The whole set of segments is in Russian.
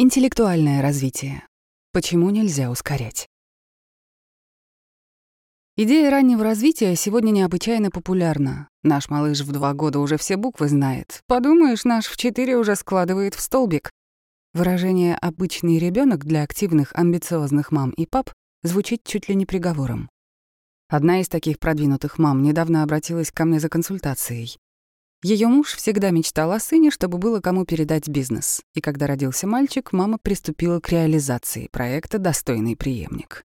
Интеллектуальное развитие. Почему нельзя ускорять? Идея раннего развития сегодня необычайно популярна. Наш малыш в два года уже все буквы знает. Подумаешь, наш в четыре уже складывает в столбик. Выражение «обычный ребенок для активных, амбициозных мам и пап звучит чуть ли не приговором. Одна из таких продвинутых мам недавно обратилась ко мне за консультацией. Ее муж всегда мечтал о сыне, чтобы было кому передать бизнес. И когда родился мальчик, мама приступила к реализации проекта «Достойный преемник».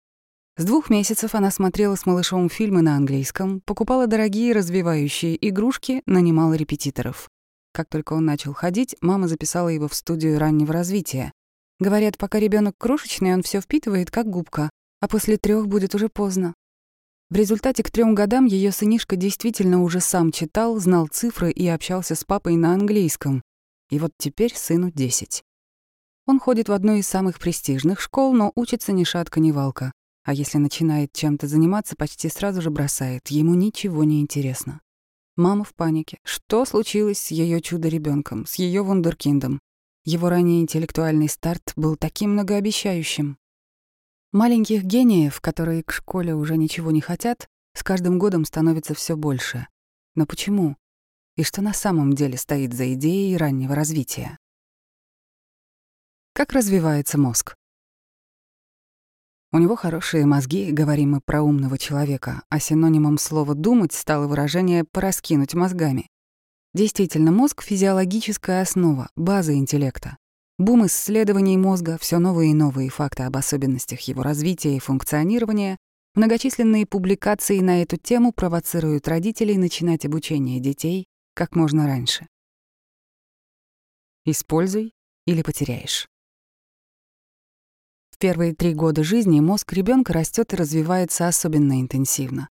С двух месяцев она смотрела с малышом фильмы на английском, покупала дорогие развивающие игрушки, нанимала репетиторов. Как только он начал ходить, мама записала его в студию раннего развития. Говорят, пока ребенок крошечный, он все впитывает, как губка, а после трех будет уже поздно. В результате к трем годам ее сынишка действительно уже сам читал, знал цифры и общался с папой на английском. И вот теперь сыну 10. Он ходит в одну из самых престижных школ, но учится ни шатка, ни валка. А если начинает чем-то заниматься, почти сразу же бросает. Ему ничего не интересно. Мама в панике. Что случилось с ее чудо ребенком, с ее вундеркиндом? Его ранний интеллектуальный старт был таким многообещающим. Маленьких гениев, которые к школе уже ничего не хотят, с каждым годом становится все больше. Но почему? И что на самом деле стоит за идеей раннего развития? Как развивается мозг? У него хорошие мозги, говорим мы про умного человека, а синонимом слова «думать» стало выражение «пораскинуть мозгами». Действительно, мозг — физиологическая основа, база интеллекта. Бум исследований мозга, все новые и новые факты об особенностях его развития и функционирования, многочисленные публикации на эту тему провоцируют родителей начинать обучение детей как можно раньше. Используй или потеряешь. В первые три года жизни мозг ребенка растет и развивается особенно интенсивно.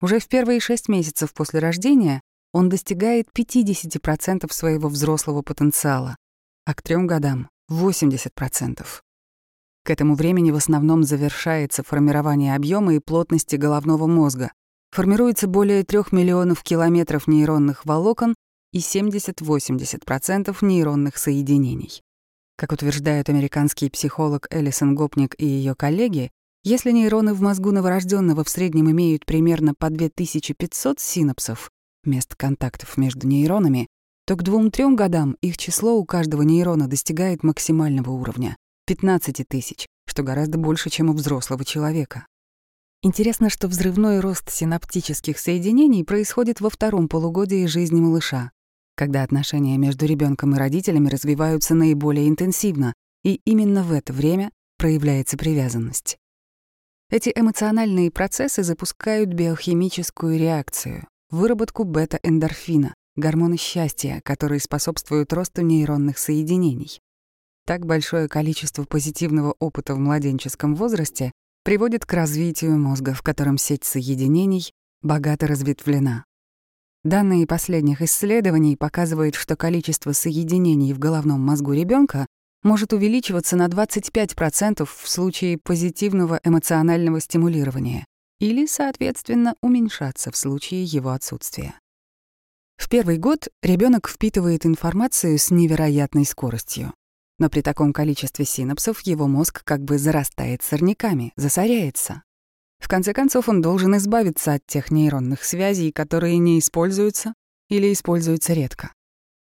Уже в первые шесть месяцев после рождения он достигает 50% своего взрослого потенциала, а к трем годам — 80%. К этому времени в основном завершается формирование объема и плотности головного мозга. Формируется более 3 миллионов километров нейронных волокон и 70-80% нейронных соединений. Как утверждают американский психолог Элисон Гопник и ее коллеги, если нейроны в мозгу новорожденного в среднем имеют примерно по 2500 синапсов, мест контактов между нейронами, то к двум-трем годам их число у каждого нейрона достигает максимального уровня — 15 тысяч, что гораздо больше, чем у взрослого человека. Интересно, что взрывной рост синаптических соединений происходит во втором полугодии жизни малыша, когда отношения между ребенком и родителями развиваются наиболее интенсивно, и именно в это время проявляется привязанность. Эти эмоциональные процессы запускают биохимическую реакцию — выработку бета-эндорфина, гормоны счастья, которые способствуют росту нейронных соединений. Так большое количество позитивного опыта в младенческом возрасте приводит к развитию мозга, в котором сеть соединений богато разветвлена. Данные последних исследований показывают, что количество соединений в головном мозгу ребенка может увеличиваться на 25% в случае позитивного эмоционального стимулирования или, соответственно, уменьшаться в случае его отсутствия. В первый год ребенок впитывает информацию с невероятной скоростью. Но при таком количестве синапсов его мозг как бы зарастает сорняками, засоряется. В конце концов, он должен избавиться от тех нейронных связей, которые не используются или используются редко.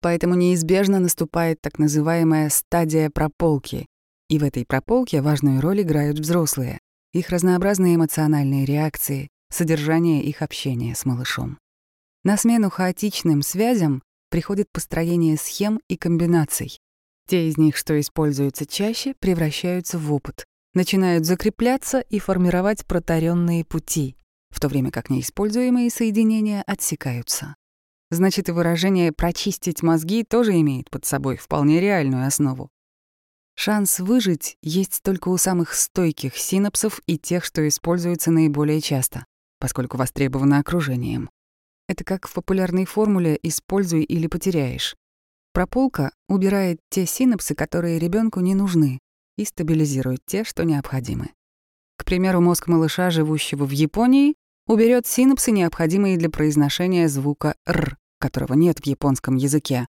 Поэтому неизбежно наступает так называемая стадия прополки. И в этой прополке важную роль играют взрослые, их разнообразные эмоциональные реакции, содержание их общения с малышом. На смену хаотичным связям приходит построение схем и комбинаций. Те из них, что используются чаще, превращаются в опыт, начинают закрепляться и формировать протаренные пути, в то время как неиспользуемые соединения отсекаются. Значит, и выражение «прочистить мозги» тоже имеет под собой вполне реальную основу. Шанс выжить есть только у самых стойких синапсов и тех, что используются наиболее часто, поскольку востребованы окружением. Это как в популярной формуле «используй или потеряешь». Прополка убирает те синапсы, которые ребенку не нужны, и стабилизирует те, что необходимы. К примеру, мозг малыша, живущего в Японии, уберет синапсы, необходимые для произношения звука «р», которого нет в японском языке.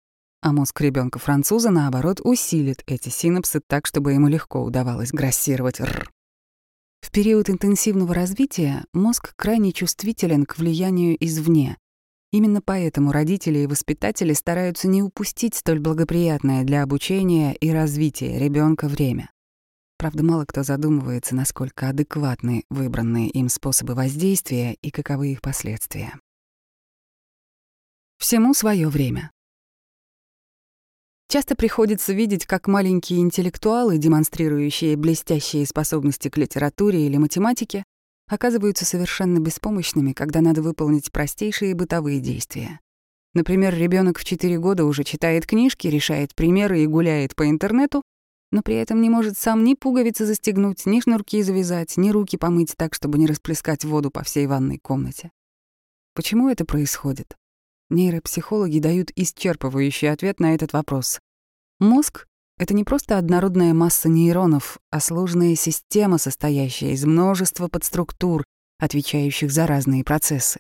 а мозг ребенка француза, наоборот, усилит эти синапсы так, чтобы ему легко удавалось грассировать «р». В период интенсивного развития мозг крайне чувствителен к влиянию извне. Именно поэтому родители и воспитатели стараются не упустить столь благоприятное для обучения и развития ребенка время. Правда, мало кто задумывается, насколько адекватны выбранные им способы воздействия и каковы их последствия. Всему свое время. Часто приходится видеть, как маленькие интеллектуалы, демонстрирующие блестящие способности к литературе или математике, оказываются совершенно беспомощными, когда надо выполнить простейшие бытовые действия. Например, ребенок в 4 года уже читает книжки, решает примеры и гуляет по интернету, но при этом не может сам ни пуговицы застегнуть, ни шнурки завязать, ни руки помыть так, чтобы не расплескать воду по всей ванной комнате. Почему это происходит? Нейропсихологи дают исчерпывающий ответ на этот вопрос. Мозг — это не просто однородная масса нейронов, а сложная система, состоящая из множества подструктур, отвечающих за разные процессы.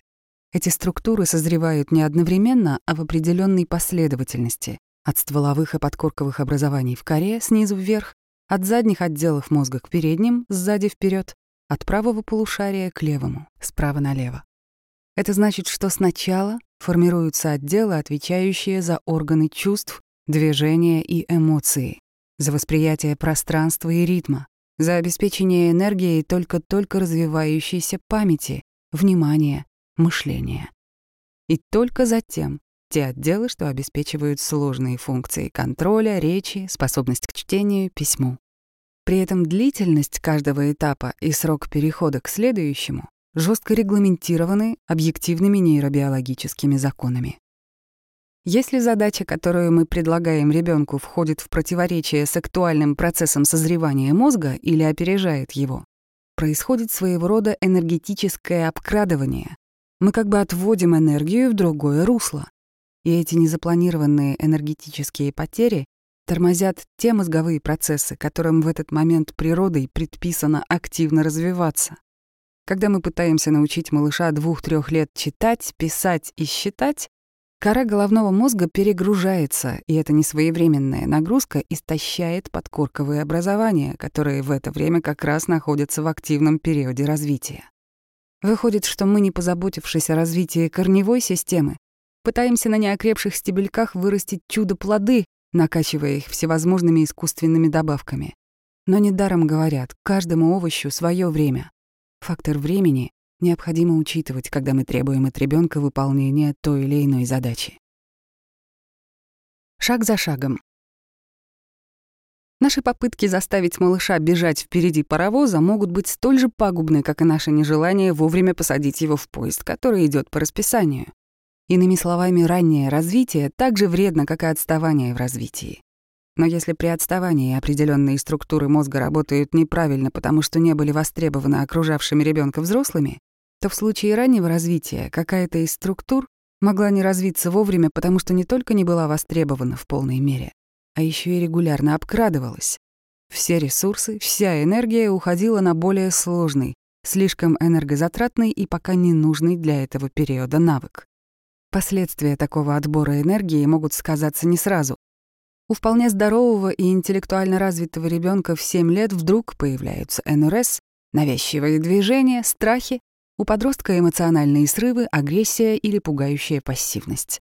Эти структуры созревают не одновременно, а в определенной последовательности, от стволовых и подкорковых образований в коре снизу вверх, от задних отделов мозга к передним, сзади вперед, от правого полушария к левому, справа налево. Это значит, что сначала формируются отделы, отвечающие за органы чувств, движения и эмоции, за восприятие пространства и ритма, за обеспечение энергией только-только развивающейся памяти, внимания, мышления. И только затем те отделы, что обеспечивают сложные функции контроля, речи, способность к чтению, письму. При этом длительность каждого этапа и срок перехода к следующему жестко регламентированы объективными нейробиологическими законами. Если задача, которую мы предлагаем ребенку, входит в противоречие с актуальным процессом созревания мозга или опережает его, происходит своего рода энергетическое обкрадывание. Мы как бы отводим энергию в другое русло. И эти незапланированные энергетические потери тормозят те мозговые процессы, которым в этот момент природой предписано активно развиваться. Когда мы пытаемся научить малыша двух-трех лет читать, писать и считать, кора головного мозга перегружается, и эта несвоевременная нагрузка истощает подкорковые образования, которые в это время как раз находятся в активном периоде развития. Выходит, что мы, не позаботившись о развитии корневой системы, пытаемся на неокрепших стебельках вырастить чудо-плоды, накачивая их всевозможными искусственными добавками. Но недаром говорят, каждому овощу свое время. Фактор времени необходимо учитывать, когда мы требуем от ребенка выполнения той или иной задачи. Шаг за шагом. Наши попытки заставить малыша бежать впереди паровоза могут быть столь же пагубны, как и наше нежелание вовремя посадить его в поезд, который идет по расписанию. Иными словами, раннее развитие так же вредно, как и отставание в развитии. Но если при отставании определенные структуры мозга работают неправильно, потому что не были востребованы окружавшими ребенка взрослыми, то в случае раннего развития какая-то из структур могла не развиться вовремя, потому что не только не была востребована в полной мере, а еще и регулярно обкрадывалась. Все ресурсы, вся энергия уходила на более сложный, слишком энергозатратный и пока не нужный для этого периода навык. Последствия такого отбора энергии могут сказаться не сразу, у вполне здорового и интеллектуально развитого ребенка в 7 лет вдруг появляются НРС, навязчивые движения, страхи, у подростка эмоциональные срывы, агрессия или пугающая пассивность.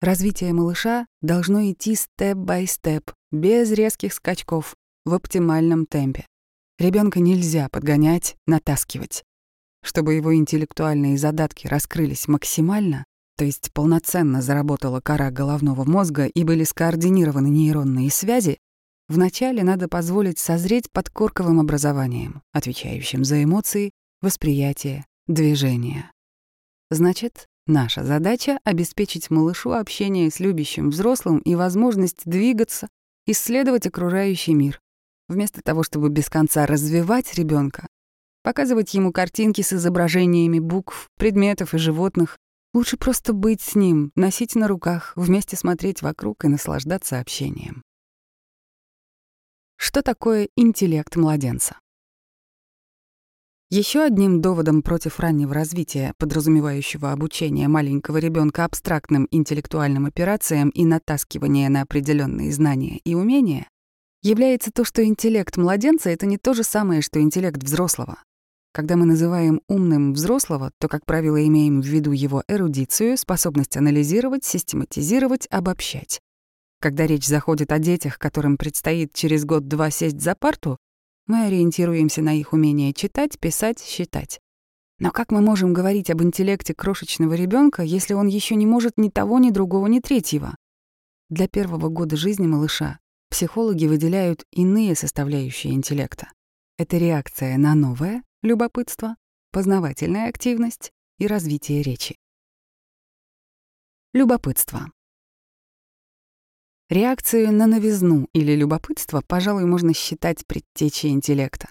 Развитие малыша должно идти степ-бай-степ, без резких скачков, в оптимальном темпе. Ребенка нельзя подгонять, натаскивать. Чтобы его интеллектуальные задатки раскрылись максимально, то есть полноценно заработала кора головного мозга и были скоординированы нейронные связи, вначале надо позволить созреть подкорковым образованием, отвечающим за эмоции, восприятие, движение. Значит, наша задача — обеспечить малышу общение с любящим взрослым и возможность двигаться, исследовать окружающий мир, вместо того, чтобы без конца развивать ребенка, показывать ему картинки с изображениями букв, предметов и животных, Лучше просто быть с ним, носить на руках, вместе смотреть вокруг и наслаждаться общением. Что такое интеллект младенца? Еще одним доводом против раннего развития, подразумевающего обучение маленького ребенка абстрактным интеллектуальным операциям и натаскивание на определенные знания и умения, является то, что интеллект младенца — это не то же самое, что интеллект взрослого. Когда мы называем умным взрослого, то, как правило, имеем в виду его эрудицию, способность анализировать, систематизировать, обобщать. Когда речь заходит о детях, которым предстоит через год-два сесть за парту, мы ориентируемся на их умение читать, писать, считать. Но как мы можем говорить об интеллекте крошечного ребенка, если он еще не может ни того, ни другого, ни третьего? Для первого года жизни малыша психологи выделяют иные составляющие интеллекта. Это реакция на новое, любопытство, познавательная активность и развитие речи. Любопытство. Реакцию на новизну или любопытство, пожалуй, можно считать предтечей интеллекта.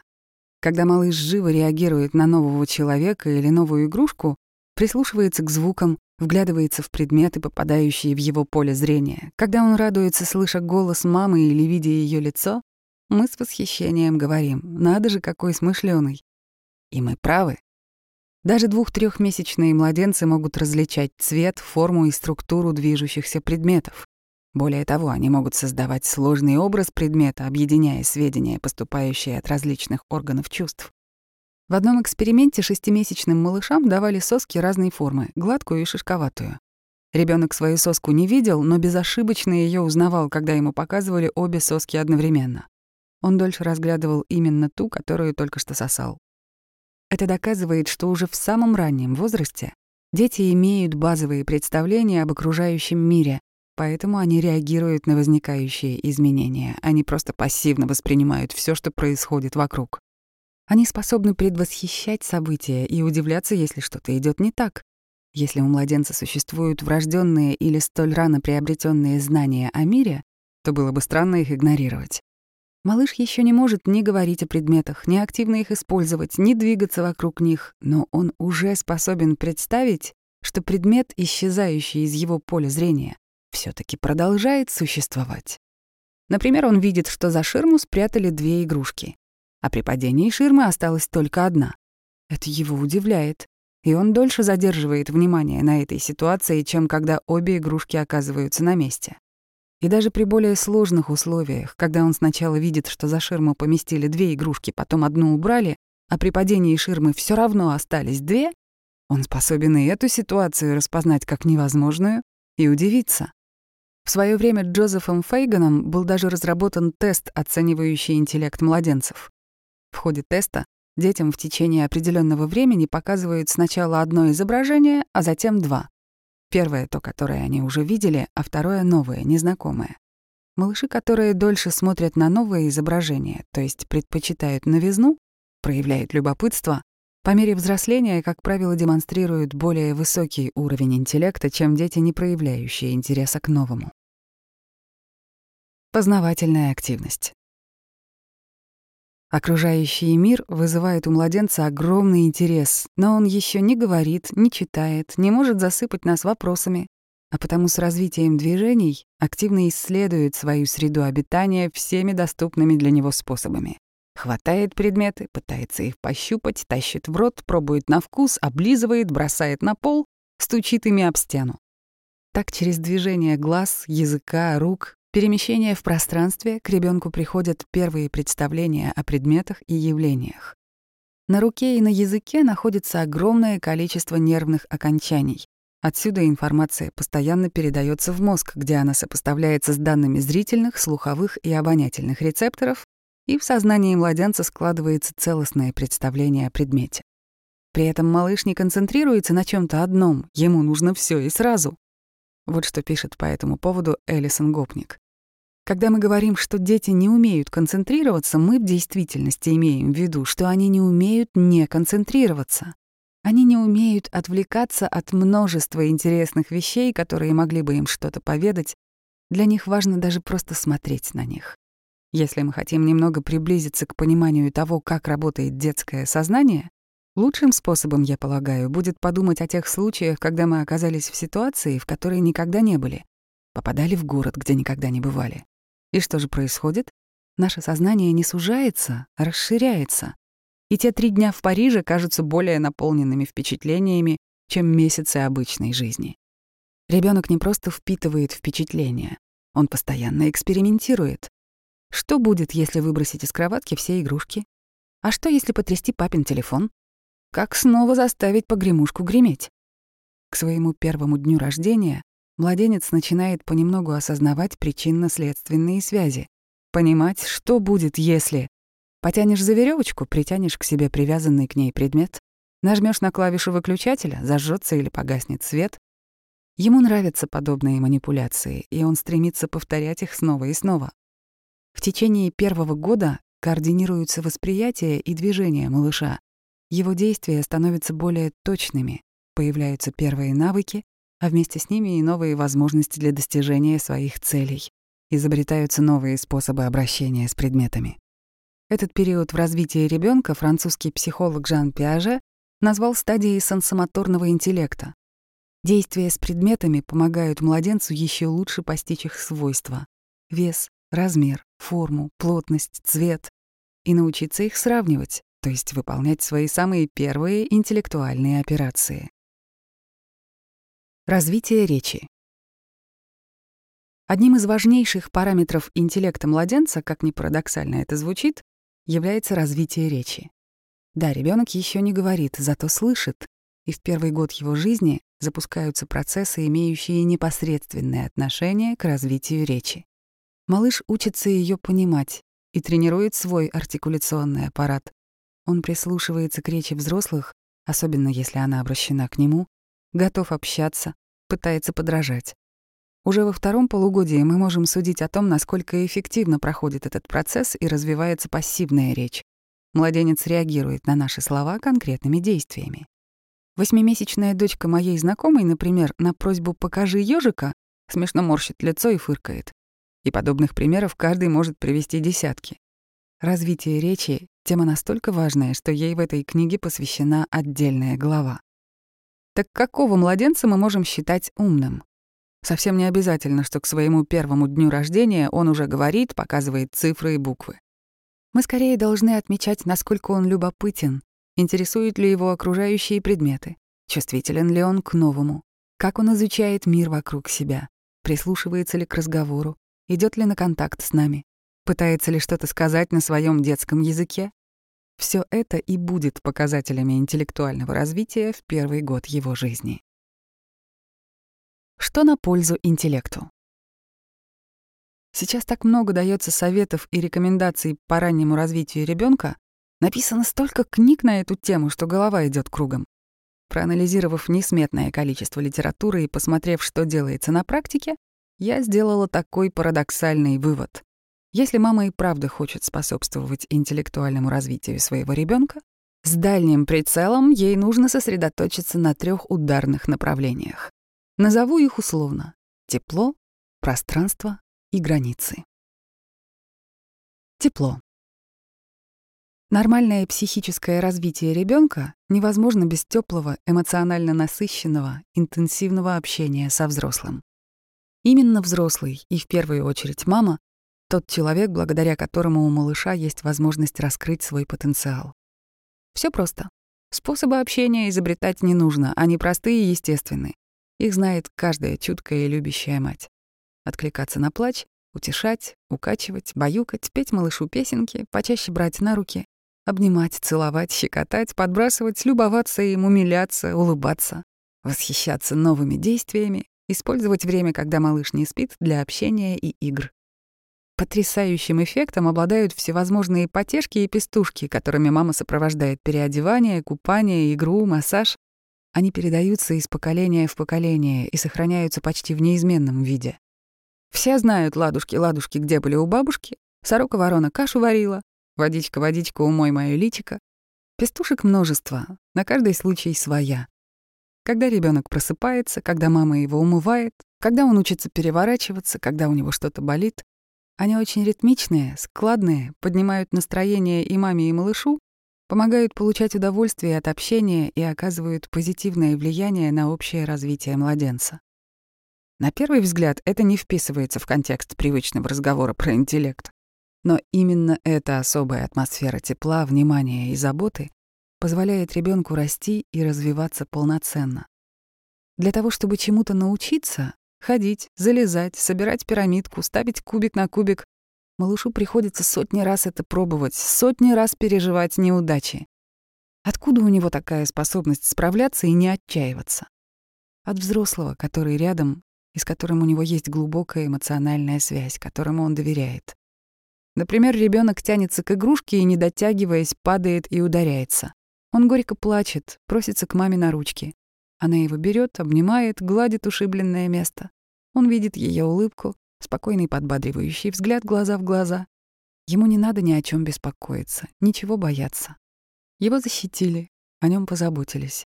Когда малыш живо реагирует на нового человека или новую игрушку, прислушивается к звукам, вглядывается в предметы, попадающие в его поле зрения. Когда он радуется, слыша голос мамы или видя ее лицо, мы с восхищением говорим «надо же, какой смышленый». И мы правы. Даже двух-трехмесячные младенцы могут различать цвет, форму и структуру движущихся предметов. Более того, они могут создавать сложный образ предмета, объединяя сведения, поступающие от различных органов чувств. В одном эксперименте шестимесячным малышам давали соски разной формы, гладкую и шишковатую. Ребенок свою соску не видел, но безошибочно ее узнавал, когда ему показывали обе соски одновременно. Он дольше разглядывал именно ту, которую только что сосал. Это доказывает, что уже в самом раннем возрасте дети имеют базовые представления об окружающем мире, Поэтому они реагируют на возникающие изменения, они просто пассивно воспринимают все, что происходит вокруг. Они способны предвосхищать события и удивляться, если что-то идет не так. Если у младенца существуют врожденные или столь рано приобретенные знания о мире, то было бы странно их игнорировать. Малыш еще не может ни говорить о предметах, ни активно их использовать, ни двигаться вокруг них, но он уже способен представить, что предмет, исчезающий из его поля зрения, все таки продолжает существовать. Например, он видит, что за ширму спрятали две игрушки, а при падении ширмы осталась только одна. Это его удивляет, и он дольше задерживает внимание на этой ситуации, чем когда обе игрушки оказываются на месте. И даже при более сложных условиях, когда он сначала видит, что за ширму поместили две игрушки, потом одну убрали, а при падении ширмы все равно остались две, он способен и эту ситуацию распознать как невозможную и удивиться. В свое время Джозефом Фейганом был даже разработан тест, оценивающий интеллект младенцев. В ходе теста детям в течение определенного времени показывают сначала одно изображение, а затем два. Первое — то, которое они уже видели, а второе — новое, незнакомое. Малыши, которые дольше смотрят на новые изображения, то есть предпочитают новизну, проявляют любопытство, по мере взросления, как правило, демонстрируют более высокий уровень интеллекта, чем дети, не проявляющие интереса к новому. Познавательная активность. Окружающий мир вызывает у младенца огромный интерес, но он еще не говорит, не читает, не может засыпать нас вопросами, а потому с развитием движений активно исследует свою среду обитания всеми доступными для него способами. Хватает предметы, пытается их пощупать, тащит в рот, пробует на вкус, облизывает, бросает на пол, стучит ими об стену. Так через движение глаз, языка, рук, перемещение в пространстве к ребенку приходят первые представления о предметах и явлениях. На руке и на языке находится огромное количество нервных окончаний. Отсюда информация постоянно передается в мозг, где она сопоставляется с данными зрительных, слуховых и обонятельных рецепторов и в сознании младенца складывается целостное представление о предмете. При этом малыш не концентрируется на чем то одном, ему нужно все и сразу. Вот что пишет по этому поводу Элисон Гопник. Когда мы говорим, что дети не умеют концентрироваться, мы в действительности имеем в виду, что они не умеют не концентрироваться. Они не умеют отвлекаться от множества интересных вещей, которые могли бы им что-то поведать. Для них важно даже просто смотреть на них. Если мы хотим немного приблизиться к пониманию того, как работает детское сознание, лучшим способом, я полагаю, будет подумать о тех случаях, когда мы оказались в ситуации, в которой никогда не были, попадали в город, где никогда не бывали. И что же происходит? Наше сознание не сужается, а расширяется. и те три дня в Париже кажутся более наполненными впечатлениями, чем месяцы обычной жизни. Ребенок не просто впитывает впечатления, он постоянно экспериментирует. Что будет, если выбросить из кроватки все игрушки? А что, если потрясти папин телефон? Как снова заставить погремушку греметь? К своему первому дню рождения младенец начинает понемногу осознавать причинно-следственные связи, понимать, что будет, если потянешь за веревочку, притянешь к себе привязанный к ней предмет, нажмешь на клавишу выключателя, зажжется или погаснет свет. Ему нравятся подобные манипуляции, и он стремится повторять их снова и снова. В течение первого года координируются восприятие и движение малыша. Его действия становятся более точными, появляются первые навыки, а вместе с ними и новые возможности для достижения своих целей. Изобретаются новые способы обращения с предметами. Этот период в развитии ребенка французский психолог Жан Пиаже назвал стадией сенсомоторного интеллекта. Действия с предметами помогают младенцу еще лучше постичь их свойства — вес, размер, форму, плотность, цвет — и научиться их сравнивать, то есть выполнять свои самые первые интеллектуальные операции. Развитие речи. Одним из важнейших параметров интеллекта младенца, как ни парадоксально это звучит, является развитие речи. Да, ребенок еще не говорит, зато слышит, и в первый год его жизни запускаются процессы, имеющие непосредственное отношение к развитию речи. Малыш учится ее понимать и тренирует свой артикуляционный аппарат. Он прислушивается к речи взрослых, особенно если она обращена к нему, готов общаться, пытается подражать. Уже во втором полугодии мы можем судить о том, насколько эффективно проходит этот процесс и развивается пассивная речь. Младенец реагирует на наши слова конкретными действиями. Восьмимесячная дочка моей знакомой, например, на просьбу «покажи ежика» смешно морщит лицо и фыркает. И подобных примеров каждый может привести десятки. Развитие речи — тема настолько важная, что ей в этой книге посвящена отдельная глава. Так какого младенца мы можем считать умным? Совсем не обязательно, что к своему первому дню рождения он уже говорит, показывает цифры и буквы. Мы скорее должны отмечать, насколько он любопытен, интересуют ли его окружающие предметы, чувствителен ли он к новому, как он изучает мир вокруг себя, прислушивается ли к разговору, идет ли на контакт с нами, пытается ли что-то сказать на своем детском языке, все это и будет показателями интеллектуального развития в первый год его жизни. Что на пользу интеллекту? Сейчас так много дается советов и рекомендаций по раннему развитию ребенка, написано столько книг на эту тему, что голова идет кругом. Проанализировав несметное количество литературы и посмотрев, что делается на практике, я сделала такой парадоксальный вывод. Если мама и правда хочет способствовать интеллектуальному развитию своего ребенка, с дальним прицелом ей нужно сосредоточиться на трех ударных направлениях. Назову их условно — тепло, пространство и границы. Тепло. Нормальное психическое развитие ребенка невозможно без теплого, эмоционально насыщенного, интенсивного общения со взрослым. Именно взрослый, и в первую очередь мама, тот человек, благодаря которому у малыша есть возможность раскрыть свой потенциал. Все просто. Способы общения изобретать не нужно, они простые и естественны. Их знает каждая чуткая и любящая мать. Откликаться на плач, утешать, укачивать, баюкать, петь малышу песенки, почаще брать на руки, обнимать, целовать, щекотать, подбрасывать, любоваться им, умиляться, улыбаться, восхищаться новыми действиями, использовать время, когда малыш не спит, для общения и игр. Потрясающим эффектом обладают всевозможные потешки и пестушки, которыми мама сопровождает переодевание, купание, игру, массаж. Они передаются из поколения в поколение и сохраняются почти в неизменном виде. Все знают ладушки-ладушки, где были у бабушки, сорока-ворона кашу варила, водичка-водичка, умой моё личико. Пестушек множество, на каждый случай своя. Когда ребенок просыпается, когда мама его умывает, когда он учится переворачиваться, когда у него что-то болит, они очень ритмичные, складные, поднимают настроение и маме, и малышу, помогают получать удовольствие от общения и оказывают позитивное влияние на общее развитие младенца. На первый взгляд это не вписывается в контекст привычного разговора про интеллект. Но именно эта особая атмосфера тепла, внимания и заботы позволяет ребенку расти и развиваться полноценно. Для того, чтобы чему-то научиться, ходить, залезать, собирать пирамидку, ставить кубик на кубик, малышу приходится сотни раз это пробовать, сотни раз переживать неудачи. Откуда у него такая способность справляться и не отчаиваться? От взрослого, который рядом и с которым у него есть глубокая эмоциональная связь, которому он доверяет. Например, ребенок тянется к игрушке и, не дотягиваясь, падает и ударяется. Он горько плачет, просится к маме на ручки. Она его берет, обнимает, гладит ушибленное место. Он видит ее улыбку, спокойный подбадривающий взгляд глаза в глаза. Ему не надо ни о чем беспокоиться, ничего бояться. Его защитили, о нем позаботились.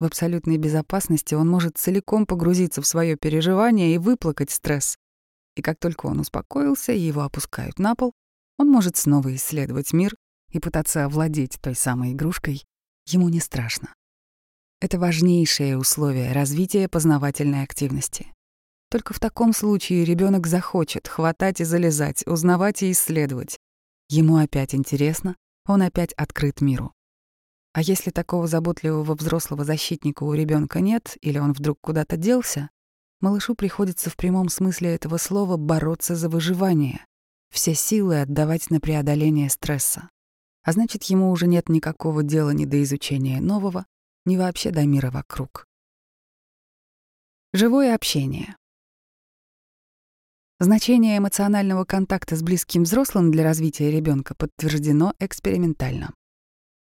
В абсолютной безопасности он может целиком погрузиться в свое переживание и выплакать стресс. И как только он успокоился и его опускают на пол, он может снова исследовать мир и пытаться овладеть той самой игрушкой. Ему не страшно. Это важнейшее условие развития познавательной активности. Только в таком случае ребенок захочет хватать и залезать, узнавать и исследовать. Ему опять интересно, он опять открыт миру. А если такого заботливого взрослого защитника у ребенка нет, или он вдруг куда-то делся, малышу приходится в прямом смысле этого слова бороться за выживание, все силы отдавать на преодоление стресса. А значит, ему уже нет никакого дела ни до изучения нового, ни вообще до мира вокруг. Живое общение. Значение эмоционального контакта с близким взрослым для развития ребенка подтверждено экспериментально.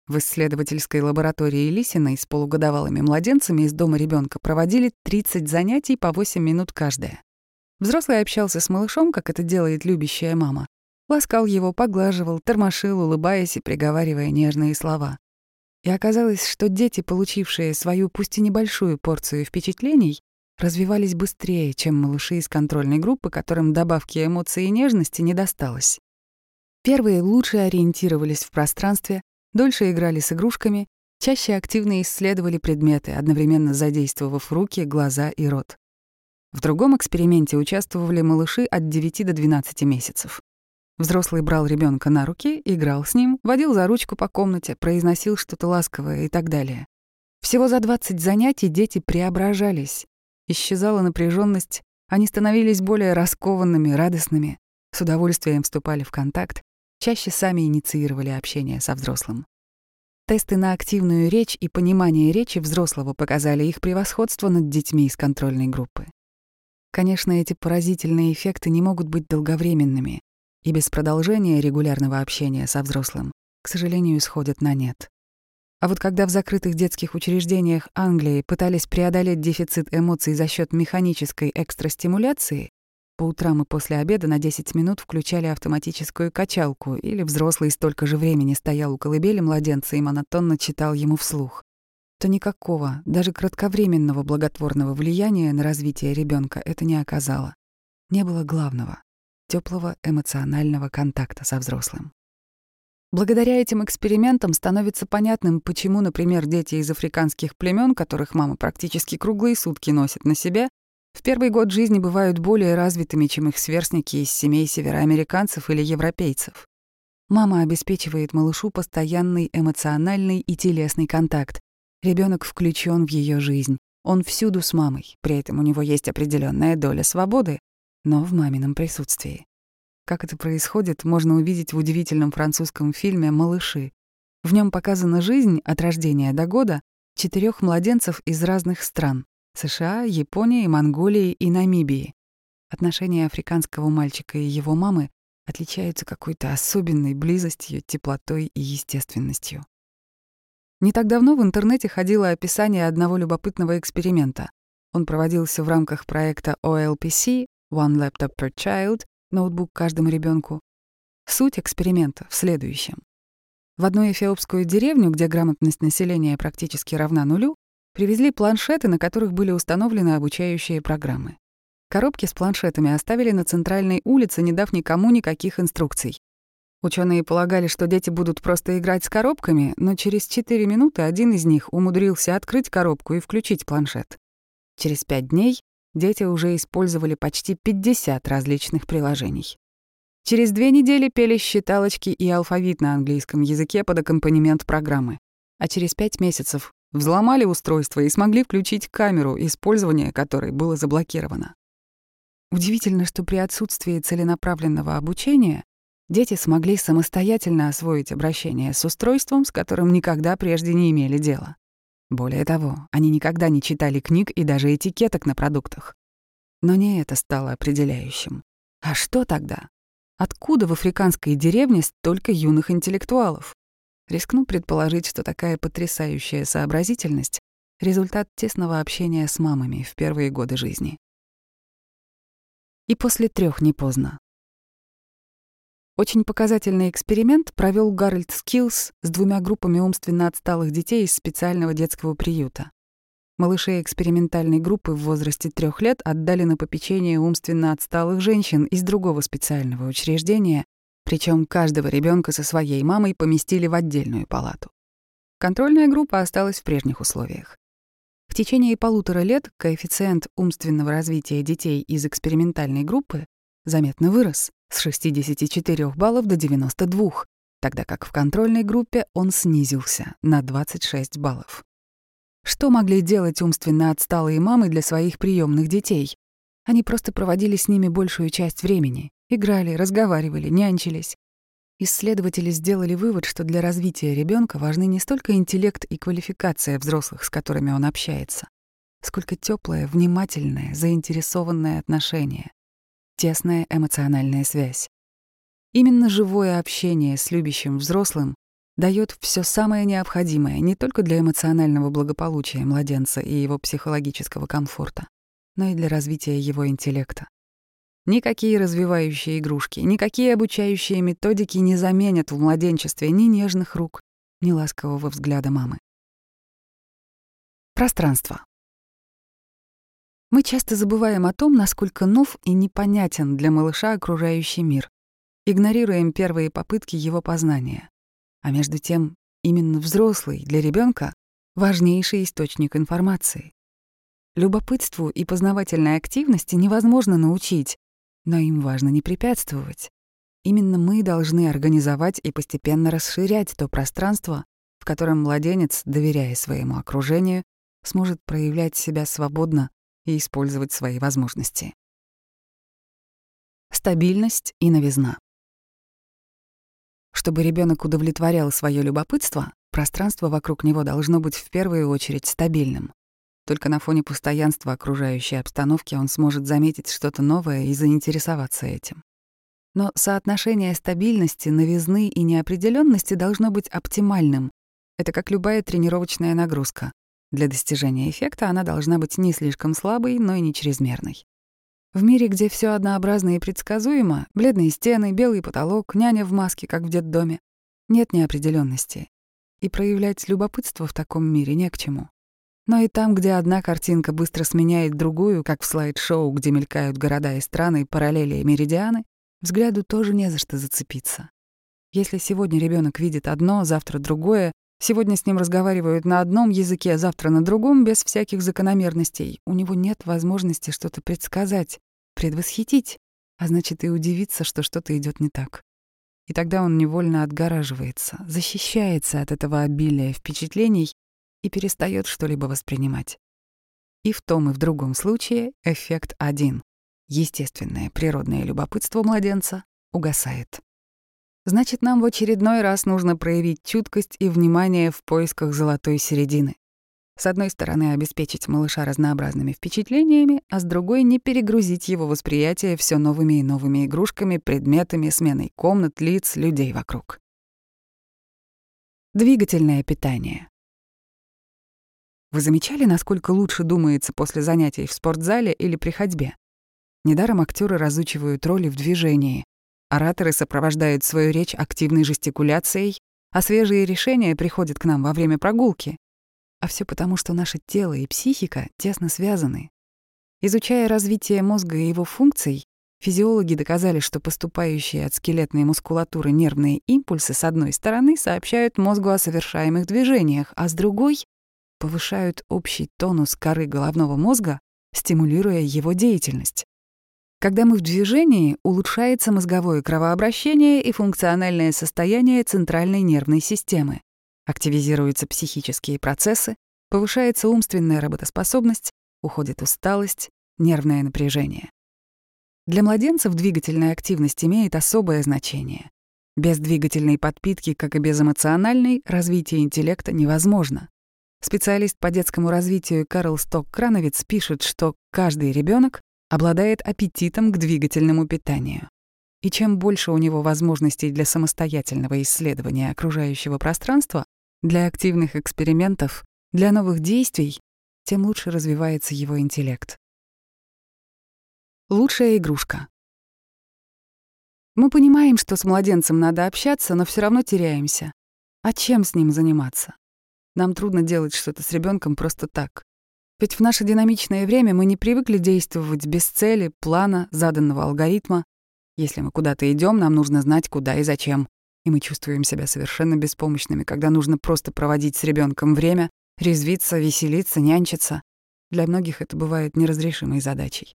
В исследовательской лаборатории Лисиной с полугодовалыми младенцами из дома ребенка проводили 30 занятий по 8 минут каждое. Взрослый общался с малышом, как это делает любящая мама. Ласкал его, поглаживал, тормошил, улыбаясь и приговаривая нежные слова. И оказалось, что дети, получившие свою пусть и небольшую порцию впечатлений, развивались быстрее, чем малыши из контрольной группы, которым добавки эмоций и нежности не досталось. Первые лучше ориентировались в пространстве, дольше играли с игрушками, чаще активно исследовали предметы, одновременно задействовав руки, глаза и рот. В другом эксперименте участвовали малыши от 9 до 12 месяцев. Взрослый брал ребенка на руки, играл с ним, водил за ручку по комнате, произносил что-то ласковое и так далее. Всего за 20 занятий дети преображались. Исчезала напряженность, они становились более раскованными, радостными, с удовольствием вступали в контакт, чаще сами инициировали общение со взрослым. Тесты на активную речь и понимание речи взрослого показали их превосходство над детьми из контрольной группы. Конечно, эти поразительные эффекты не могут быть долговременными, и без продолжения регулярного общения со взрослым, к сожалению, сходят на нет. А вот когда в закрытых детских учреждениях Англии пытались преодолеть дефицит эмоций за счет механической экстрастимуляции, по утрам и после обеда на 10 минут включали автоматическую качалку, или взрослый столько же времени стоял у колыбели младенца и монотонно читал ему вслух то никакого, даже кратковременного благотворного влияния на развитие ребенка это не оказало. Не было главного — теплого эмоционального контакта со взрослым. Благодаря этим экспериментам становится понятным, почему, например, дети из африканских племен, которых мама практически круглые сутки носит на себе, в первый год жизни бывают более развитыми, чем их сверстники из семей североамериканцев или европейцев. Мама обеспечивает малышу постоянный эмоциональный и телесный контакт, Ребенок включен в ее жизнь. Он всюду с мамой, при этом у него есть определенная доля свободы, но в мамином присутствии. Как это происходит, можно увидеть в удивительном французском фильме «Малыши». В нем показана жизнь от рождения до года четырех младенцев из разных стран — США, Японии, Монголии и Намибии. Отношения африканского мальчика и его мамы отличаются какой-то особенной близостью, теплотой и естественностью. Не так давно в интернете ходило описание одного любопытного эксперимента. Он проводился в рамках проекта OLPC One Laptop Per Child, ноутбук каждому ребенку. Суть эксперимента в следующем. В одну эфиопскую деревню, где грамотность населения практически равна нулю, привезли планшеты, на которых были установлены обучающие программы. Коробки с планшетами оставили на центральной улице, не дав никому никаких инструкций. Ученые полагали, что дети будут просто играть с коробками, но через 4 минуты один из них умудрился открыть коробку и включить планшет. Через 5 дней дети уже использовали почти 50 различных приложений. Через две недели пели считалочки и алфавит на английском языке под аккомпанемент программы. А через пять месяцев взломали устройство и смогли включить камеру, использование которой было заблокировано. Удивительно, что при отсутствии целенаправленного обучения дети смогли самостоятельно освоить обращение с устройством, с которым никогда прежде не имели дела. Более того, они никогда не читали книг и даже этикеток на продуктах. Но не это стало определяющим. А что тогда? Откуда в африканской деревне столько юных интеллектуалов? Рискну предположить, что такая потрясающая сообразительность — результат тесного общения с мамами в первые годы жизни. И после трех не поздно. Очень показательный эксперимент провел Гарольд Скиллс с двумя группами умственно отсталых детей из специального детского приюта. Малышей экспериментальной группы в возрасте трех лет отдали на попечение умственно отсталых женщин из другого специального учреждения, причем каждого ребенка со своей мамой поместили в отдельную палату. Контрольная группа осталась в прежних условиях. В течение полутора лет коэффициент умственного развития детей из экспериментальной группы заметно вырос с 64 баллов до 92, тогда как в контрольной группе он снизился на 26 баллов. Что могли делать умственно отсталые мамы для своих приемных детей? Они просто проводили с ними большую часть времени, играли, разговаривали, нянчились. Исследователи сделали вывод, что для развития ребенка важны не столько интеллект и квалификация взрослых, с которыми он общается, сколько теплое, внимательное, заинтересованное отношение, тесная эмоциональная связь. Именно живое общение с любящим взрослым дает все самое необходимое не только для эмоционального благополучия младенца и его психологического комфорта, но и для развития его интеллекта. Никакие развивающие игрушки, никакие обучающие методики не заменят в младенчестве ни нежных рук, ни ласкового взгляда мамы. Пространство. Мы часто забываем о том, насколько нов и непонятен для малыша окружающий мир. Игнорируем первые попытки его познания. А между тем, именно взрослый для ребенка важнейший источник информации. Любопытству и познавательной активности невозможно научить, но им важно не препятствовать. Именно мы должны организовать и постепенно расширять то пространство, в котором младенец, доверяя своему окружению, сможет проявлять себя свободно и использовать свои возможности. Стабильность и новизна. Чтобы ребенок удовлетворял свое любопытство, пространство вокруг него должно быть в первую очередь стабильным. Только на фоне постоянства окружающей обстановки он сможет заметить что-то новое и заинтересоваться этим. Но соотношение стабильности, новизны и неопределенности должно быть оптимальным. Это как любая тренировочная нагрузка. Для достижения эффекта она должна быть не слишком слабой, но и не чрезмерной. В мире, где все однообразно и предсказуемо, бледные стены, белый потолок, няня в маске, как в детдоме, нет неопределенности. И проявлять любопытство в таком мире не к чему. Но и там, где одна картинка быстро сменяет другую, как в слайд-шоу, где мелькают города и страны, параллели и меридианы, взгляду тоже не за что зацепиться. Если сегодня ребенок видит одно, завтра другое, сегодня с ним разговаривают на одном языке, завтра на другом, без всяких закономерностей, у него нет возможности что-то предсказать, предвосхитить, а значит и удивиться, что что-то идет не так. И тогда он невольно отгораживается, защищается от этого обилия впечатлений и перестает что-либо воспринимать. И в том и в другом случае эффект один. Естественное природное любопытство младенца угасает. Значит, нам в очередной раз нужно проявить чуткость и внимание в поисках золотой середины. С одной стороны, обеспечить малыша разнообразными впечатлениями, а с другой — не перегрузить его восприятие все новыми и новыми игрушками, предметами, сменой комнат, лиц, людей вокруг. Двигательное питание. Вы замечали, насколько лучше думается после занятий в спортзале или при ходьбе? Недаром актеры разучивают роли в движении. Ораторы сопровождают свою речь активной жестикуляцией, а свежие решения приходят к нам во время прогулки. А все потому, что наше тело и психика тесно связаны. Изучая развитие мозга и его функций, физиологи доказали, что поступающие от скелетной мускулатуры нервные импульсы с одной стороны сообщают мозгу о совершаемых движениях, а с другой повышают общий тонус коры головного мозга, стимулируя его деятельность. Когда мы в движении, улучшается мозговое кровообращение и функциональное состояние центральной нервной системы. Активизируются психические процессы, повышается умственная работоспособность, уходит усталость, нервное напряжение. Для младенцев двигательная активность имеет особое значение. Без двигательной подпитки, как и без эмоциональной, развитие интеллекта невозможно. Специалист по детскому развитию Карл Сток-Крановиц пишет, что каждый ребенок обладает аппетитом к двигательному питанию. И чем больше у него возможностей для самостоятельного исследования окружающего пространства, для активных экспериментов, для новых действий, тем лучше развивается его интеллект. Лучшая игрушка. Мы понимаем, что с младенцем надо общаться, но все равно теряемся. А чем с ним заниматься? Нам трудно делать что-то с ребенком просто так. Ведь в наше динамичное время мы не привыкли действовать без цели, плана, заданного алгоритма. Если мы куда-то идем, нам нужно знать, куда и зачем. И мы чувствуем себя совершенно беспомощными, когда нужно просто проводить с ребенком время, резвиться, веселиться, нянчиться. Для многих это бывает неразрешимой задачей.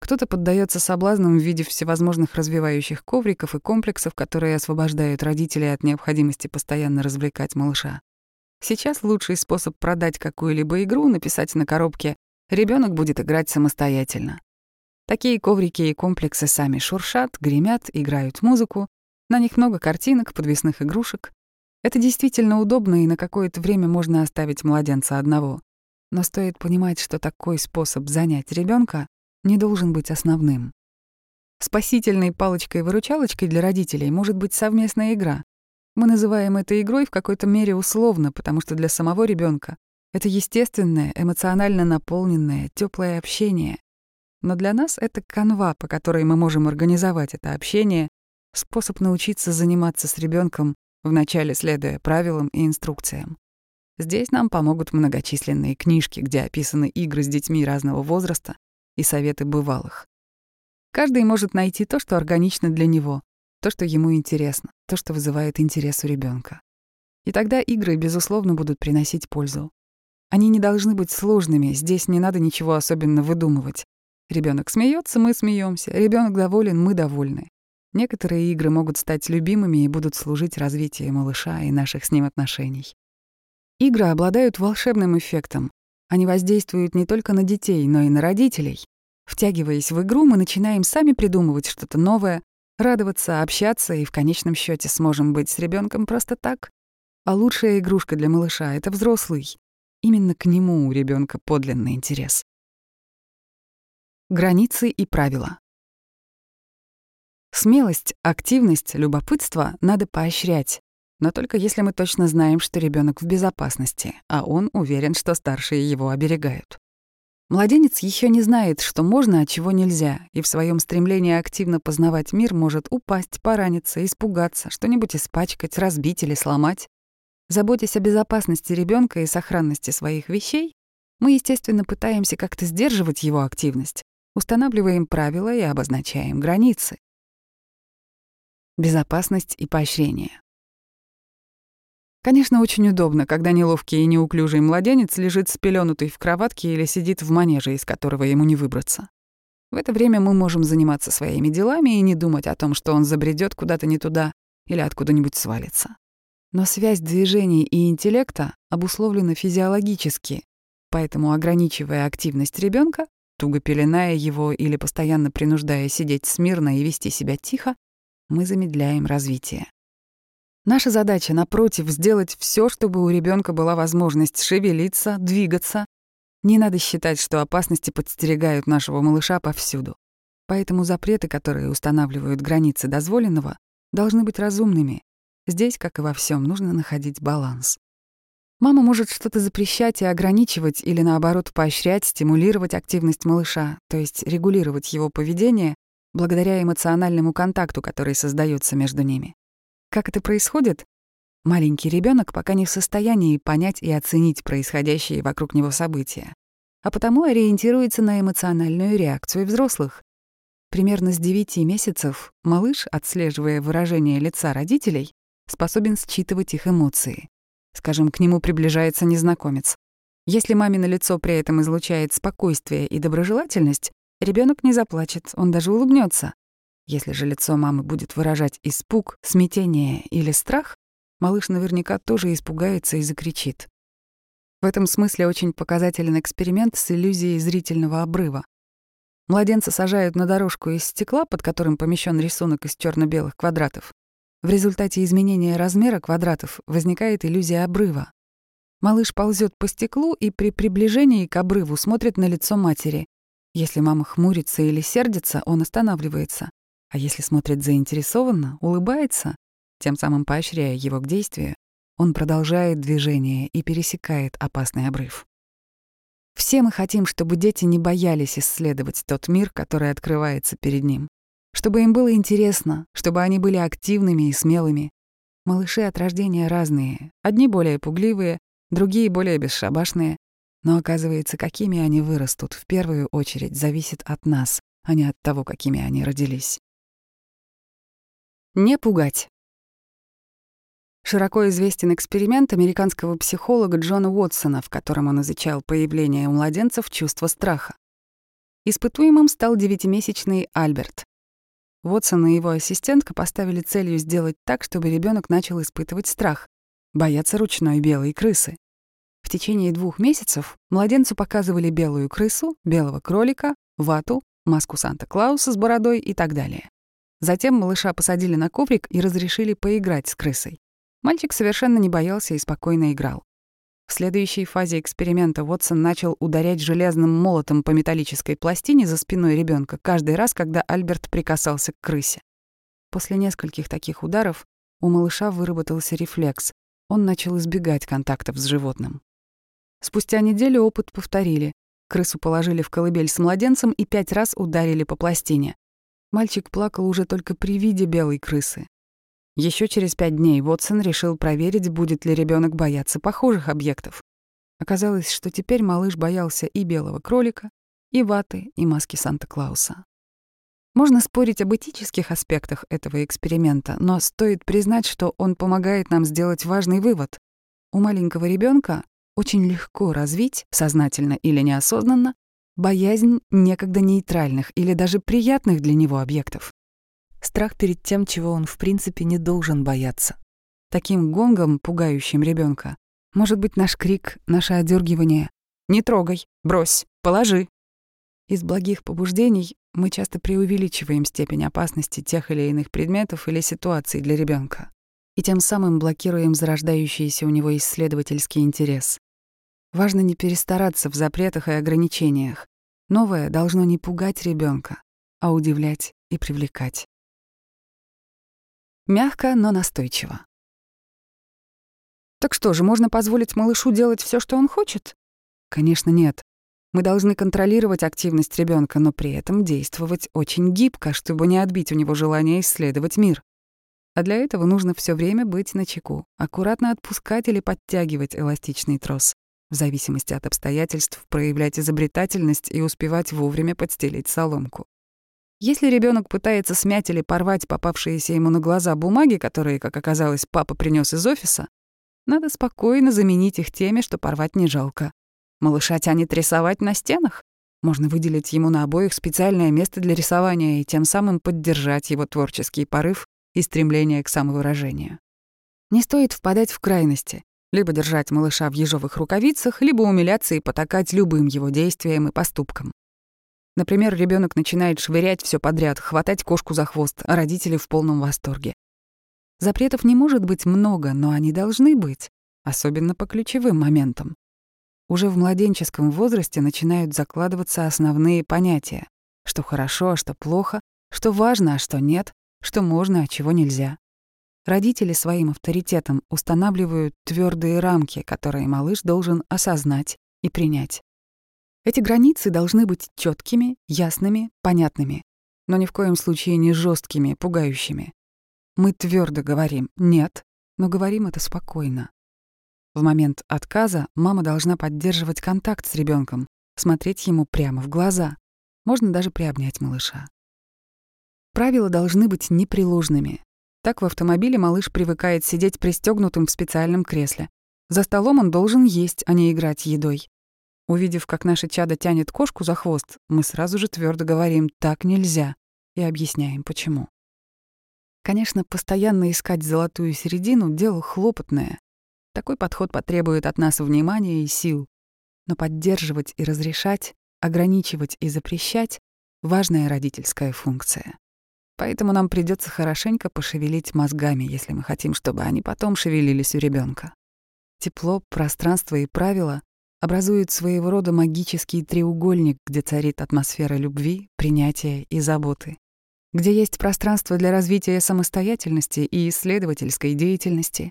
Кто-то поддается соблазнам в виде всевозможных развивающих ковриков и комплексов, которые освобождают родителей от необходимости постоянно развлекать малыша. Сейчас лучший способ продать какую-либо игру — написать на коробке «Ребенок будет играть самостоятельно». Такие коврики и комплексы сами шуршат, гремят, играют музыку. На них много картинок, подвесных игрушек. Это действительно удобно, и на какое-то время можно оставить младенца одного. Но стоит понимать, что такой способ занять ребенка не должен быть основным. Спасительной палочкой-выручалочкой для родителей может быть совместная игра, мы называем это игрой в какой-то мере условно, потому что для самого ребенка это естественное, эмоционально наполненное, теплое общение. Но для нас это канва, по которой мы можем организовать это общение, способ научиться заниматься с ребенком, вначале следуя правилам и инструкциям. Здесь нам помогут многочисленные книжки, где описаны игры с детьми разного возраста и советы бывалых. Каждый может найти то, что органично для него, то, что ему интересно, то, что вызывает интерес у ребенка. И тогда игры, безусловно, будут приносить пользу. Они не должны быть сложными, здесь не надо ничего особенно выдумывать. Ребенок смеется, мы смеемся, ребенок доволен, мы довольны. Некоторые игры могут стать любимыми и будут служить развитию малыша и наших с ним отношений. Игры обладают волшебным эффектом. Они воздействуют не только на детей, но и на родителей. Втягиваясь в игру, мы начинаем сами придумывать что-то новое, радоваться, общаться и в конечном счете сможем быть с ребенком просто так. А лучшая игрушка для малыша — это взрослый. Именно к нему у ребенка подлинный интерес. Границы и правила. Смелость, активность, любопытство надо поощрять, но только если мы точно знаем, что ребенок в безопасности, а он уверен, что старшие его оберегают. Младенец еще не знает, что можно, а чего нельзя, и в своем стремлении активно познавать мир может упасть, пораниться, испугаться, что-нибудь испачкать, разбить или сломать. Заботясь о безопасности ребенка и сохранности своих вещей, мы, естественно, пытаемся как-то сдерживать его активность, устанавливаем правила и обозначаем границы. Безопасность и поощрение. Конечно, очень удобно, когда неловкий и неуклюжий младенец лежит спеленутый в кроватке или сидит в манеже, из которого ему не выбраться. В это время мы можем заниматься своими делами и не думать о том, что он забредет куда-то не туда или откуда-нибудь свалится. Но связь движений и интеллекта обусловлена физиологически, поэтому, ограничивая активность ребенка, туго пеленая его или постоянно принуждая сидеть смирно и вести себя тихо, мы замедляем развитие. Наша задача, напротив, сделать все, чтобы у ребенка была возможность шевелиться, двигаться. Не надо считать, что опасности подстерегают нашего малыша повсюду. Поэтому запреты, которые устанавливают границы дозволенного, должны быть разумными. Здесь, как и во всем, нужно находить баланс. Мама может что-то запрещать и ограничивать или, наоборот, поощрять, стимулировать активность малыша, то есть регулировать его поведение благодаря эмоциональному контакту, который создается между ними. Как это происходит? Маленький ребенок пока не в состоянии понять и оценить происходящие вокруг него события, а потому ориентируется на эмоциональную реакцию взрослых. Примерно с 9 месяцев малыш, отслеживая выражение лица родителей, способен считывать их эмоции. Скажем, к нему приближается незнакомец. Если мамино лицо при этом излучает спокойствие и доброжелательность, Ребенок не заплачет, он даже улыбнется. Если же лицо мамы будет выражать испуг, смятение или страх, малыш наверняка тоже испугается и закричит. В этом смысле очень показателен эксперимент с иллюзией зрительного обрыва. Младенца сажают на дорожку из стекла, под которым помещен рисунок из черно белых квадратов. В результате изменения размера квадратов возникает иллюзия обрыва. Малыш ползет по стеклу и при приближении к обрыву смотрит на лицо матери. Если мама хмурится или сердится, он останавливается. А если смотрит заинтересованно, улыбается, тем самым поощряя его к действию, он продолжает движение и пересекает опасный обрыв. Все мы хотим, чтобы дети не боялись исследовать тот мир, который открывается перед ним. Чтобы им было интересно, чтобы они были активными и смелыми. Малыши от рождения разные. Одни более пугливые, другие более бесшабашные. Но оказывается, какими они вырастут, в первую очередь зависит от нас, а не от того, какими они родились. Не пугать. Широко известен эксперимент американского психолога Джона Уотсона, в котором он изучал появление у младенцев чувства страха. Испытуемым стал девятимесячный Альберт. Уотсон и его ассистентка поставили целью сделать так, чтобы ребенок начал испытывать страх, бояться ручной белой крысы. В течение двух месяцев младенцу показывали белую крысу, белого кролика, вату, маску Санта-Клауса с бородой и так далее. Затем малыша посадили на коврик и разрешили поиграть с крысой. Мальчик совершенно не боялся и спокойно играл. В следующей фазе эксперимента Вотсон начал ударять железным молотом по металлической пластине за спиной ребенка каждый раз, когда Альберт прикасался к крысе. После нескольких таких ударов у малыша выработался рефлекс. Он начал избегать контактов с животным. Спустя неделю опыт повторили. Крысу положили в колыбель с младенцем и пять раз ударили по пластине. Мальчик плакал уже только при виде белой крысы. Еще через пять дней Вотсон решил проверить, будет ли ребенок бояться похожих объектов. Оказалось, что теперь малыш боялся и белого кролика, и ваты, и маски Санта-Клауса. Можно спорить об этических аспектах этого эксперимента, но стоит признать, что он помогает нам сделать важный вывод. У маленького ребенка очень легко развить, сознательно или неосознанно, боязнь некогда нейтральных или даже приятных для него объектов. Страх перед тем, чего он в принципе не должен бояться. Таким гонгом, пугающим ребенка, может быть наш крик, наше одергивание «Не трогай! Брось! Положи!» Из благих побуждений мы часто преувеличиваем степень опасности тех или иных предметов или ситуаций для ребенка и тем самым блокируем зарождающийся у него исследовательский интерес. Важно не перестараться в запретах и ограничениях. Новое должно не пугать ребенка, а удивлять и привлекать. Мягко, но настойчиво. Так что же, можно позволить малышу делать все, что он хочет? Конечно, нет. Мы должны контролировать активность ребенка, но при этом действовать очень гибко, чтобы не отбить у него желание исследовать мир. А для этого нужно все время быть начеку, аккуратно отпускать или подтягивать эластичный трос, в зависимости от обстоятельств проявлять изобретательность и успевать вовремя подстелить соломку. Если ребенок пытается смять или порвать попавшиеся ему на глаза бумаги, которые, как оказалось, папа принес из офиса, надо спокойно заменить их теми, что порвать не жалко. Малыша тянет рисовать на стенах. Можно выделить ему на обоих специальное место для рисования и тем самым поддержать его творческий порыв и стремление к самовыражению. Не стоит впадать в крайности, либо держать малыша в ежовых рукавицах, либо умиляться и потакать любым его действиям и поступкам. Например, ребенок начинает швырять все подряд, хватать кошку за хвост, а родители в полном восторге. Запретов не может быть много, но они должны быть, особенно по ключевым моментам. Уже в младенческом возрасте начинают закладываться основные понятия, что хорошо, а что плохо, что важно, а что нет, что можно, а чего нельзя. Родители своим авторитетом устанавливают твердые рамки, которые малыш должен осознать и принять. Эти границы должны быть четкими, ясными, понятными, но ни в коем случае не жесткими, пугающими. Мы твердо говорим «нет», но говорим это спокойно. В момент отказа мама должна поддерживать контакт с ребенком, смотреть ему прямо в глаза. Можно даже приобнять малыша. Правила должны быть непреложными. Так в автомобиле малыш привыкает сидеть пристегнутым в специальном кресле. За столом он должен есть, а не играть едой. Увидев, как наша чада тянет кошку за хвост, мы сразу же твердо говорим «так нельзя» и объясняем, почему. Конечно, постоянно искать золотую середину — дело хлопотное. Такой подход потребует от нас внимания и сил. Но поддерживать и разрешать, ограничивать и запрещать — важная родительская функция. Поэтому нам придется хорошенько пошевелить мозгами, если мы хотим, чтобы они потом шевелились у ребенка. Тепло, пространство и правила образуют своего рода магический треугольник, где царит атмосфера любви, принятия и заботы, где есть пространство для развития самостоятельности и исследовательской деятельности,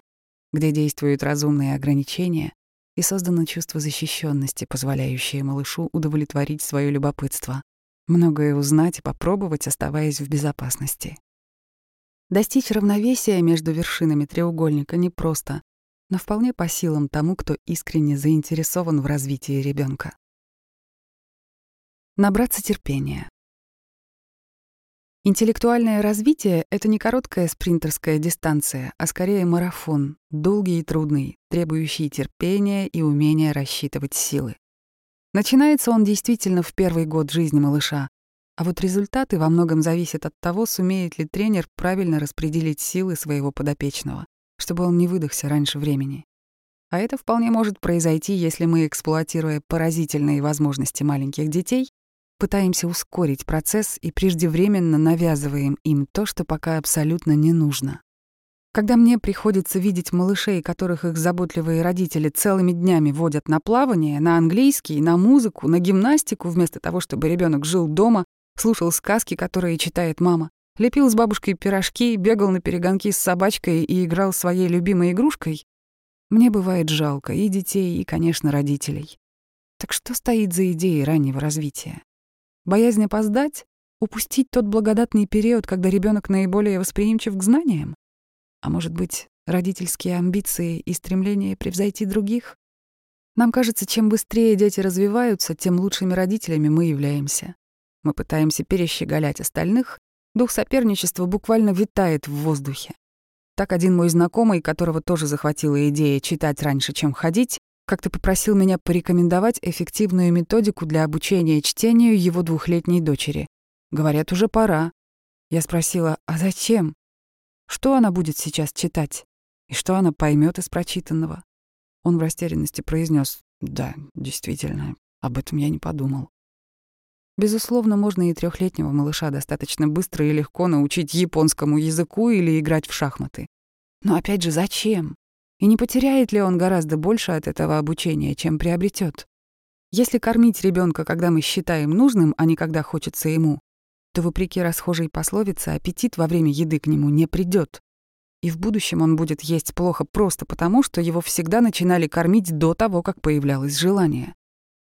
где действуют разумные ограничения и создано чувство защищенности, позволяющее малышу удовлетворить свое любопытство, многое узнать и попробовать, оставаясь в безопасности. Достичь равновесия между вершинами треугольника непросто, но вполне по силам тому, кто искренне заинтересован в развитии ребенка. Набраться терпения. Интеллектуальное развитие — это не короткая спринтерская дистанция, а скорее марафон, долгий и трудный, требующий терпения и умения рассчитывать силы. Начинается он действительно в первый год жизни малыша, а вот результаты во многом зависят от того, сумеет ли тренер правильно распределить силы своего подопечного, чтобы он не выдохся раньше времени. А это вполне может произойти, если мы, эксплуатируя поразительные возможности маленьких детей, пытаемся ускорить процесс и преждевременно навязываем им то, что пока абсолютно не нужно. Когда мне приходится видеть малышей, которых их заботливые родители целыми днями водят на плавание, на английский, на музыку, на гимнастику, вместо того, чтобы ребенок жил дома, слушал сказки, которые читает мама, лепил с бабушкой пирожки, бегал на перегонки с собачкой и играл своей любимой игрушкой, мне бывает жалко и детей, и, конечно, родителей. Так что стоит за идеей раннего развития? Боязнь опоздать? Упустить тот благодатный период, когда ребенок наиболее восприимчив к знаниям? А может быть, родительские амбиции и стремление превзойти других? Нам кажется, чем быстрее дети развиваются, тем лучшими родителями мы являемся. Мы пытаемся перещеголять остальных, дух соперничества буквально витает в воздухе. Так один мой знакомый, которого тоже захватила идея читать раньше, чем ходить, как-то попросил меня порекомендовать эффективную методику для обучения чтению его двухлетней дочери. Говорят, уже пора. Я спросила, а зачем? Что она будет сейчас читать? И что она поймет из прочитанного? Он в растерянности произнес: «Да, действительно, об этом я не подумал». Безусловно, можно и трехлетнего малыша достаточно быстро и легко научить японскому языку или играть в шахматы. Но опять же, зачем? И не потеряет ли он гораздо больше от этого обучения, чем приобретет? Если кормить ребенка, когда мы считаем нужным, а не когда хочется ему, то, вопреки расхожей пословице, аппетит во время еды к нему не придет. И в будущем он будет есть плохо просто потому, что его всегда начинали кормить до того, как появлялось желание.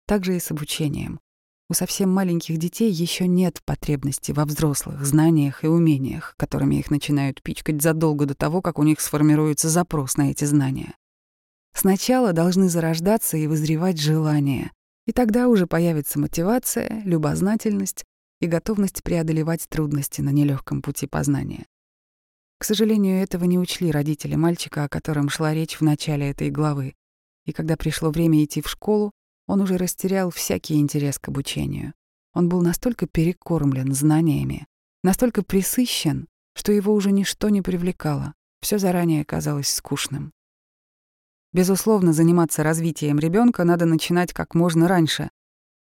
Так же и с обучением. У совсем маленьких детей еще нет потребности во взрослых знаниях и умениях, которыми их начинают пичкать задолго до того, как у них сформируется запрос на эти знания. Сначала должны зарождаться и вызревать желания, и тогда уже появится мотивация, любознательность и готовность преодолевать трудности на нелегком пути познания. К сожалению, этого не учли родители мальчика, о котором шла речь в начале этой главы. И когда пришло время идти в школу, он уже растерял всякий интерес к обучению. Он был настолько перекормлен знаниями, настолько присыщен, что его уже ничто не привлекало, все заранее казалось скучным. Безусловно, заниматься развитием ребенка надо начинать как можно раньше,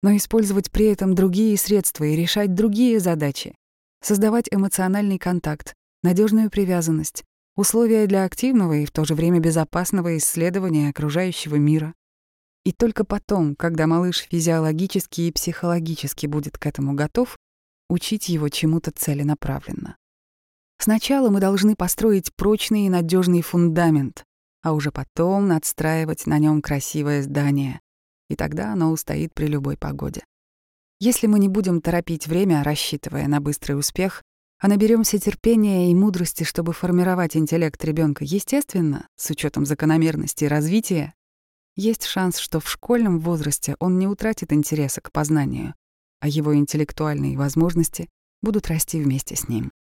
но использовать при этом другие средства и решать другие задачи, создавать эмоциональный контакт, надежную привязанность, условия для активного и в то же время безопасного исследования окружающего мира, и только потом, когда малыш физиологически и психологически будет к этому готов, учить его чему-то целенаправленно. Сначала мы должны построить прочный и надежный фундамент, а уже потом надстраивать на нем красивое здание, и тогда оно устоит при любой погоде. Если мы не будем торопить время, рассчитывая на быстрый успех, а наберемся терпения и мудрости, чтобы формировать интеллект ребенка естественно, с учетом закономерности развития, есть шанс, что в школьном возрасте он не утратит интереса к познанию, а его интеллектуальные возможности будут расти вместе с ним.